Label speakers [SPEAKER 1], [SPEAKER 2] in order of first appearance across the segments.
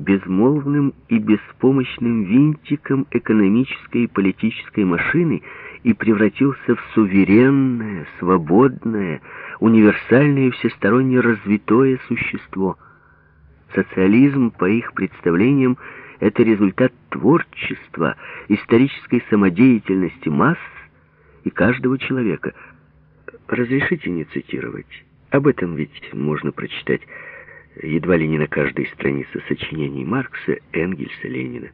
[SPEAKER 1] безмолвным и беспомощным винтиком экономической и политической машины и превратился в суверенное, свободное, универсальное и всесторонне развитое существо. Социализм, по их представлениям, это результат творчества, исторической самодеятельности масс и каждого человека. Разрешите не цитировать? Об этом ведь можно прочитать едва ли не на каждой странице сочинений Маркса, Энгельса, Ленина.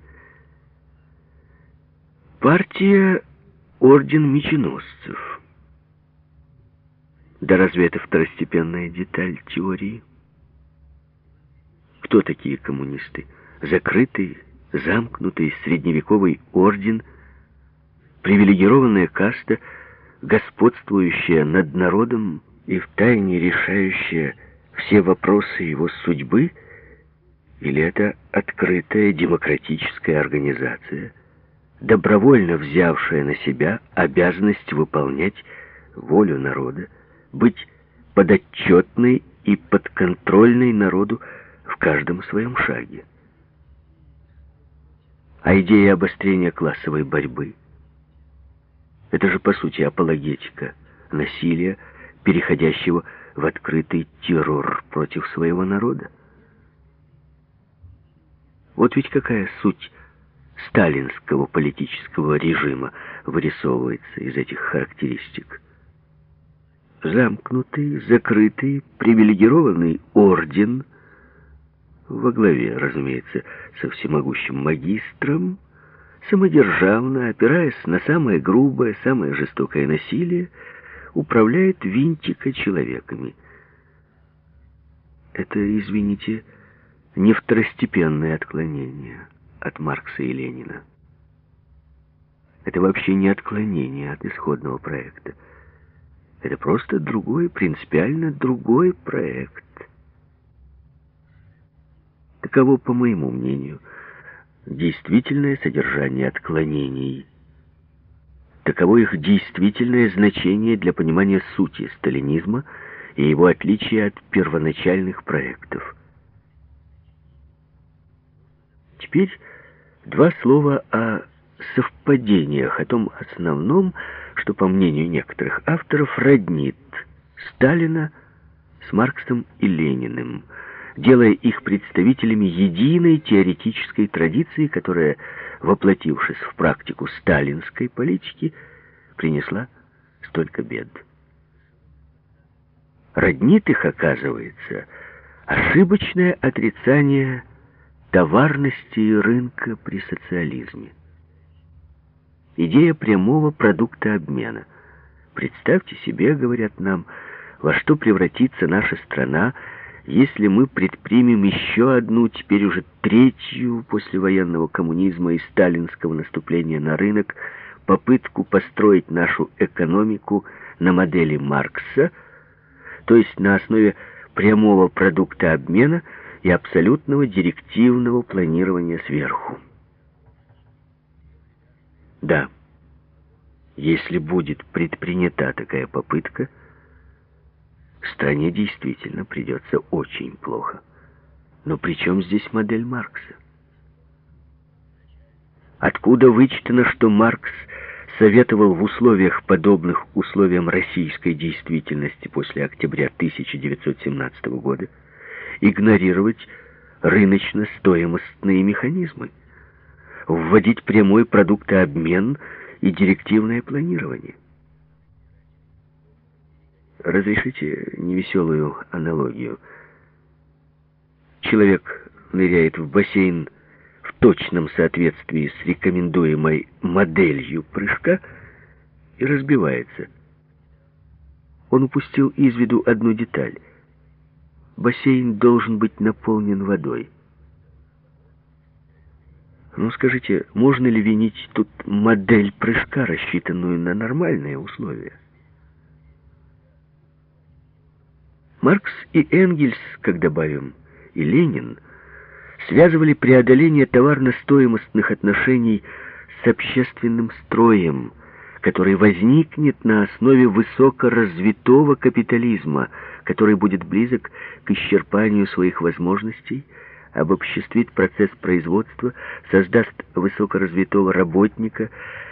[SPEAKER 1] Партия — орден меченосцев. Да разве это второстепенная деталь теории? Кто такие коммунисты? Закрытый, замкнутый средневековый орден, привилегированная каста, господствующая над народом и втайне решающая все вопросы его судьбы, или это открытая демократическая организация, добровольно взявшая на себя обязанность выполнять волю народа, быть подотчетной и подконтрольной народу в каждом своем шаге. А идея обострения классовой борьбы — это же, по сути, апологетика насилия, переходящего в открытый террор против своего народа. Вот ведь какая суть сталинского политического режима вырисовывается из этих характеристик. Замкнутый, закрытый, привилегированный орден, во главе, разумеется, со всемогущим магистром, самодержавно, опираясь на самое грубое, самое жестокое насилие, управляет винтика человеками. Это, извините, не второстепенное отклонение от Маркса и Ленина. Это вообще не отклонение от исходного проекта. Это просто другой, принципиально другой проект. Таково, по моему мнению, действительное содержание отклонений Таково их действительное значение для понимания сути сталинизма и его отличия от первоначальных проектов. Теперь два слова о совпадениях, о том основном, что, по мнению некоторых авторов, роднит Сталина с Марксом и Лениным, делая их представителями единой теоретической традиции, которая воплотившись в практику сталинской политики, принесла столько бед. Роднит их, оказывается, ошибочное отрицание товарности рынка при социализме. Идея прямого продукта обмена. Представьте себе, говорят нам, во что превратится наша страна, если мы предпримем еще одну, теперь уже третью послевоенного коммунизма и сталинского наступления на рынок, попытку построить нашу экономику на модели Маркса, то есть на основе прямого продукта обмена и абсолютного директивного планирования сверху. Да, если будет предпринята такая попытка – стране действительно придется очень плохо. Но при чем здесь модель Маркса? Откуда вычитано, что Маркс советовал в условиях, подобных условиям российской действительности после октября 1917 года, игнорировать рыночно-стоимостные механизмы, вводить прямой продуктообмен и директивное планирование? Разрешите невеселую аналогию. Человек ныряет в бассейн в точном соответствии с рекомендуемой моделью прыжка и разбивается. Он упустил из виду одну деталь. Бассейн должен быть наполнен водой. Ну, скажите, можно ли винить тут модель прыжка, рассчитанную на нормальные условия? Маркс и Энгельс, как добавим, и Ленин, связывали преодоление товарно-стоимостных отношений с общественным строем, который возникнет на основе высокоразвитого капитализма, который будет близок к исчерпанию своих возможностей, обобществит процесс производства, создаст высокоразвитого работника,